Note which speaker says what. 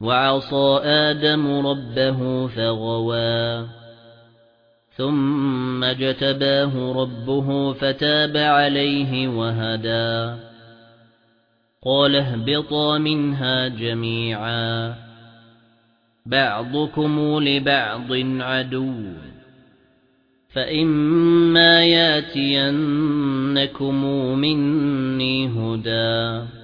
Speaker 1: وعصى آدم ربه فغوى. ثم جتباه ربه فتاب عليه وهدى. قال اهبطا منها جميعا. بعضكم لبعض عدو. فإما ياتينكم مني هدى.